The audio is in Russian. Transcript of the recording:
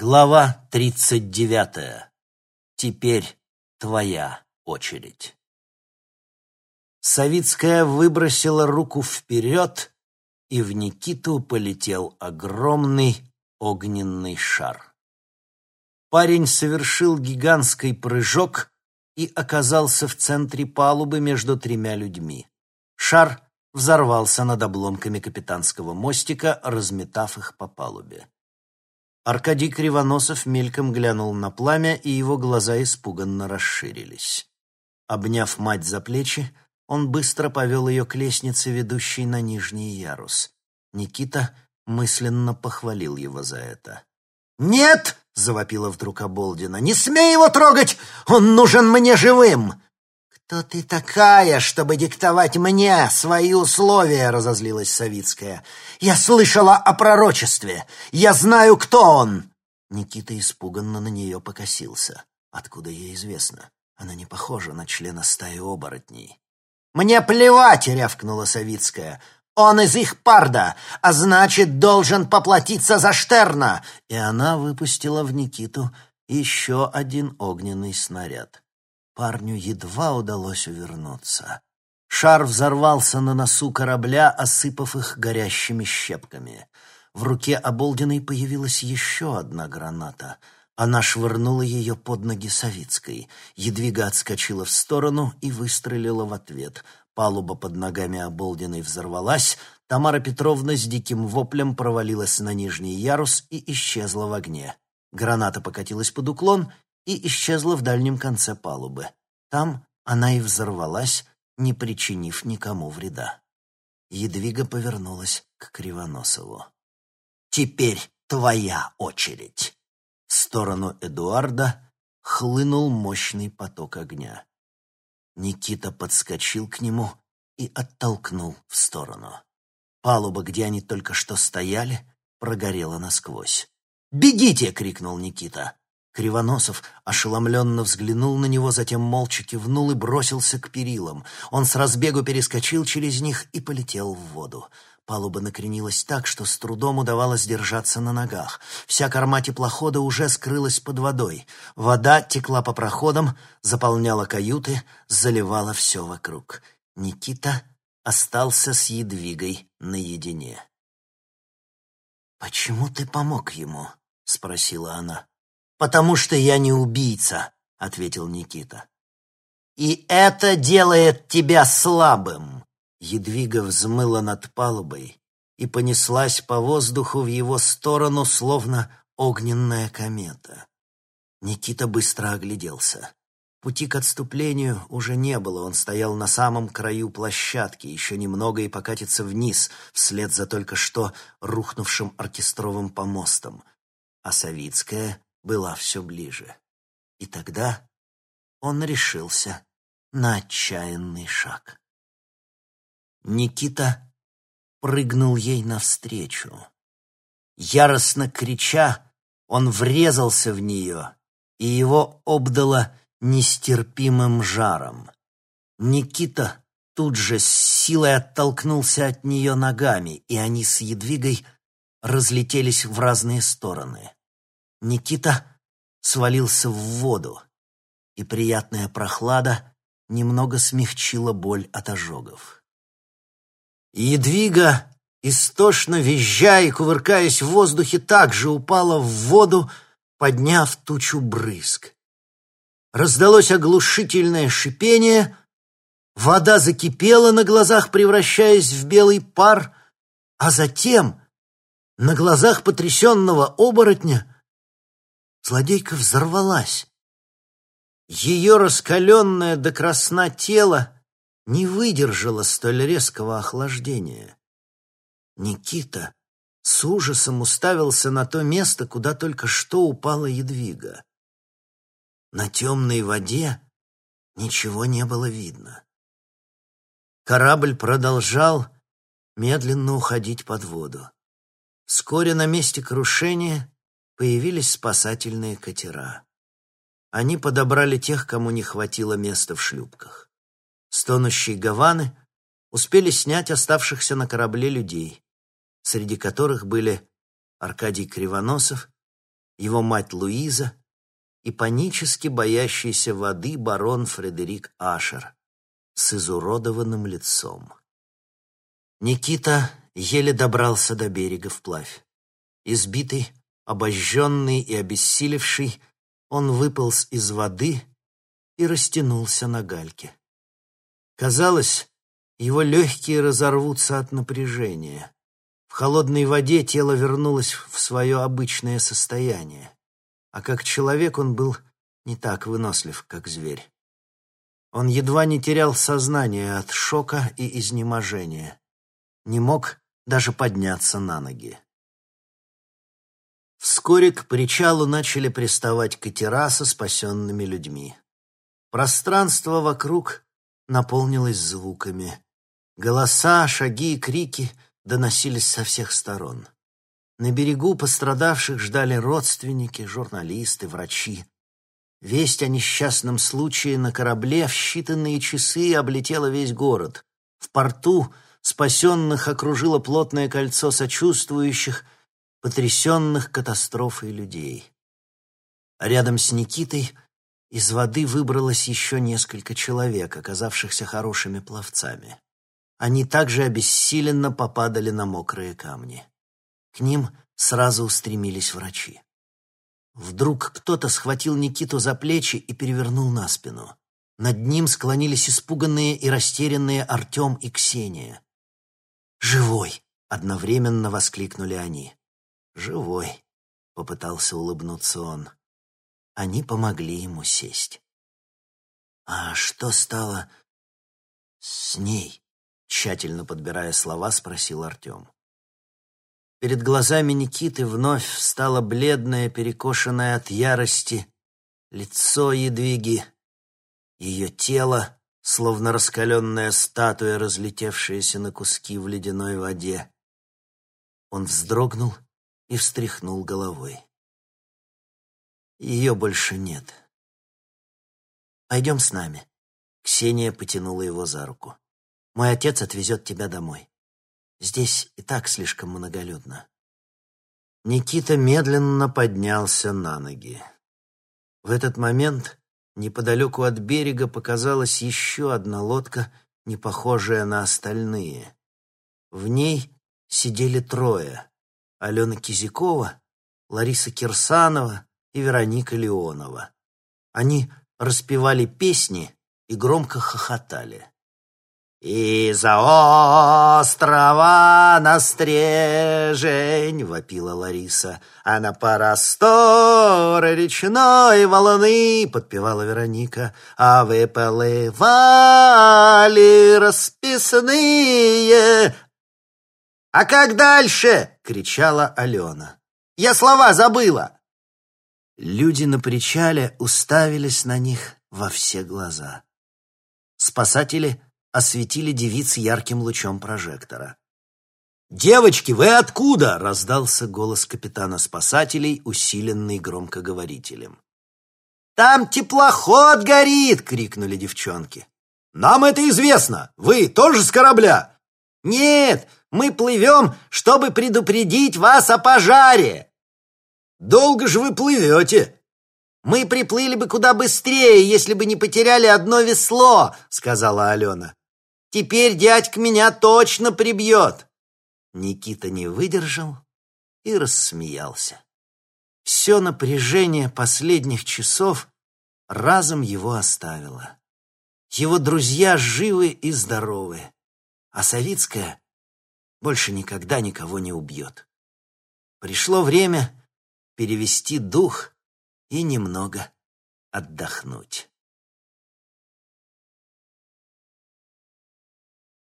Глава тридцать девятая. Теперь твоя очередь. Савицкая выбросила руку вперед, и в Никиту полетел огромный огненный шар. Парень совершил гигантский прыжок и оказался в центре палубы между тремя людьми. Шар взорвался над обломками капитанского мостика, разметав их по палубе. Аркадий Кривоносов мельком глянул на пламя, и его глаза испуганно расширились. Обняв мать за плечи, он быстро повел ее к лестнице, ведущей на нижний ярус. Никита мысленно похвалил его за это. «Нет!» — завопила вдруг Оболдина. «Не смей его трогать! Он нужен мне живым!» «Кто ты такая, чтобы диктовать мне свои условия?» — разозлилась Савицкая. «Я слышала о пророчестве. Я знаю, кто он!» Никита испуганно на нее покосился. Откуда ей известно? Она не похожа на члена стаи оборотней. «Мне плевать!» — рявкнула Савицкая. «Он из их парда, а значит, должен поплатиться за Штерна!» И она выпустила в Никиту еще один огненный снаряд. Парню едва удалось увернуться. Шар взорвался на носу корабля, осыпав их горящими щепками. В руке Оболдиной появилась еще одна граната. Она швырнула ее под ноги Савицкой. Едвига отскочила в сторону и выстрелила в ответ. Палуба под ногами Оболдиной взорвалась. Тамара Петровна с диким воплем провалилась на нижний ярус и исчезла в огне. Граната покатилась под уклон и исчезла в дальнем конце палубы. Там она и взорвалась, не причинив никому вреда. Едвига повернулась к Кривоносову. «Теперь твоя очередь!» В сторону Эдуарда хлынул мощный поток огня. Никита подскочил к нему и оттолкнул в сторону. Палуба, где они только что стояли, прогорела насквозь. «Бегите!» — крикнул Никита. Кривоносов ошеломленно взглянул на него, затем молча кивнул и бросился к перилам. Он с разбегу перескочил через них и полетел в воду. Палуба накренилась так, что с трудом удавалось держаться на ногах. Вся корма теплохода уже скрылась под водой. Вода текла по проходам, заполняла каюты, заливала все вокруг. Никита остался с Едвигой наедине. «Почему ты помог ему?» — спросила она. «Потому что я не убийца», — ответил Никита. «И это делает тебя слабым!» Едвига взмыла над палубой и понеслась по воздуху в его сторону, словно огненная комета. Никита быстро огляделся. Пути к отступлению уже не было, он стоял на самом краю площадки, еще немного и покатится вниз, вслед за только что рухнувшим оркестровым помостом. А Савицкая была все ближе. И тогда он решился на отчаянный шаг. Никита прыгнул ей навстречу. Яростно крича, он врезался в нее, и его обдало нестерпимым жаром. Никита тут же с силой оттолкнулся от нее ногами, и они с Едвигой разлетелись в разные стороны. Никита свалился в воду, и приятная прохлада немного смягчила боль от ожогов. Едвига, истошно визжая и кувыркаясь в воздухе, также упала в воду, подняв тучу брызг. Раздалось оглушительное шипение, вода закипела на глазах, превращаясь в белый пар, а затем на глазах потрясенного оборотня Злодейка взорвалась. Ее раскаленное до красна тело не выдержало столь резкого охлаждения. Никита с ужасом уставился на то место, куда только что упала едвига. На темной воде ничего не было видно. Корабль продолжал медленно уходить под воду. Вскоре на месте крушения появились спасательные катера. Они подобрали тех, кому не хватило места в шлюпках. Стонущие гаваны успели снять оставшихся на корабле людей, среди которых были Аркадий Кривоносов его мать Луиза и панически боящийся воды барон Фредерик Ашер с изуродованным лицом. Никита еле добрался до берега вплавь. Избитый, обожженный и обессилевший, он выполз из воды и растянулся на гальке. Казалось, его легкие разорвутся от напряжения. В холодной воде тело вернулось в свое обычное состояние, а как человек он был не так вынослив, как зверь. Он едва не терял сознание от шока и изнеможения. Не мог даже подняться на ноги. Вскоре к причалу начали приставать катера со спасенными людьми. Пространство вокруг наполнилось звуками. Голоса, шаги и крики доносились со всех сторон. На берегу пострадавших ждали родственники, журналисты, врачи. Весть о несчастном случае на корабле в считанные часы облетела весь город. В порту спасенных окружило плотное кольцо сочувствующих, потрясенных катастрофой людей. А рядом с Никитой из воды выбралось еще несколько человек, оказавшихся хорошими пловцами. Они также обессиленно попадали на мокрые камни. К ним сразу устремились врачи. Вдруг кто-то схватил Никиту за плечи и перевернул на спину. Над ним склонились испуганные и растерянные Артем и Ксения. «Живой!» — одновременно воскликнули они. «Живой!» — попытался улыбнуться он. Они помогли ему сесть. «А что стало с ней?» Тщательно подбирая слова, спросил Артем. Перед глазами Никиты вновь встало бледное, перекошенное от ярости лицо Едвиги. Ее тело, словно раскаленная статуя, разлетевшаяся на куски в ледяной воде. Он вздрогнул и встряхнул головой. Ее больше нет. «Пойдем с нами». Ксения потянула его за руку. Мой отец отвезет тебя домой. Здесь и так слишком многолюдно». Никита медленно поднялся на ноги. В этот момент неподалеку от берега показалась еще одна лодка, не похожая на остальные. В ней сидели трое — Алена Кизякова, Лариса Кирсанова и Вероника Леонова. Они распевали песни и громко хохотали. «Из-за острова на стрежень!» — вопила Лариса. «А на просторы речной волны!» — подпевала Вероника. «А выплывали расписные!» «А как дальше?» — кричала Алена. «Я слова забыла!» Люди на причале уставились на них во все глаза. Спасатели — осветили девиц ярким лучом прожектора. «Девочки, вы откуда?» — раздался голос капитана спасателей, усиленный громкоговорителем. «Там теплоход горит!» — крикнули девчонки. «Нам это известно! Вы тоже с корабля?» «Нет, мы плывем, чтобы предупредить вас о пожаре!» «Долго же вы плывете?» «Мы приплыли бы куда быстрее, если бы не потеряли одно весло», — сказала Алена. Теперь дядька меня точно прибьет!» Никита не выдержал и рассмеялся. Все напряжение последних часов разом его оставило. Его друзья живы и здоровы, а Савицкая больше никогда никого не убьет. Пришло время перевести дух и немного отдохнуть.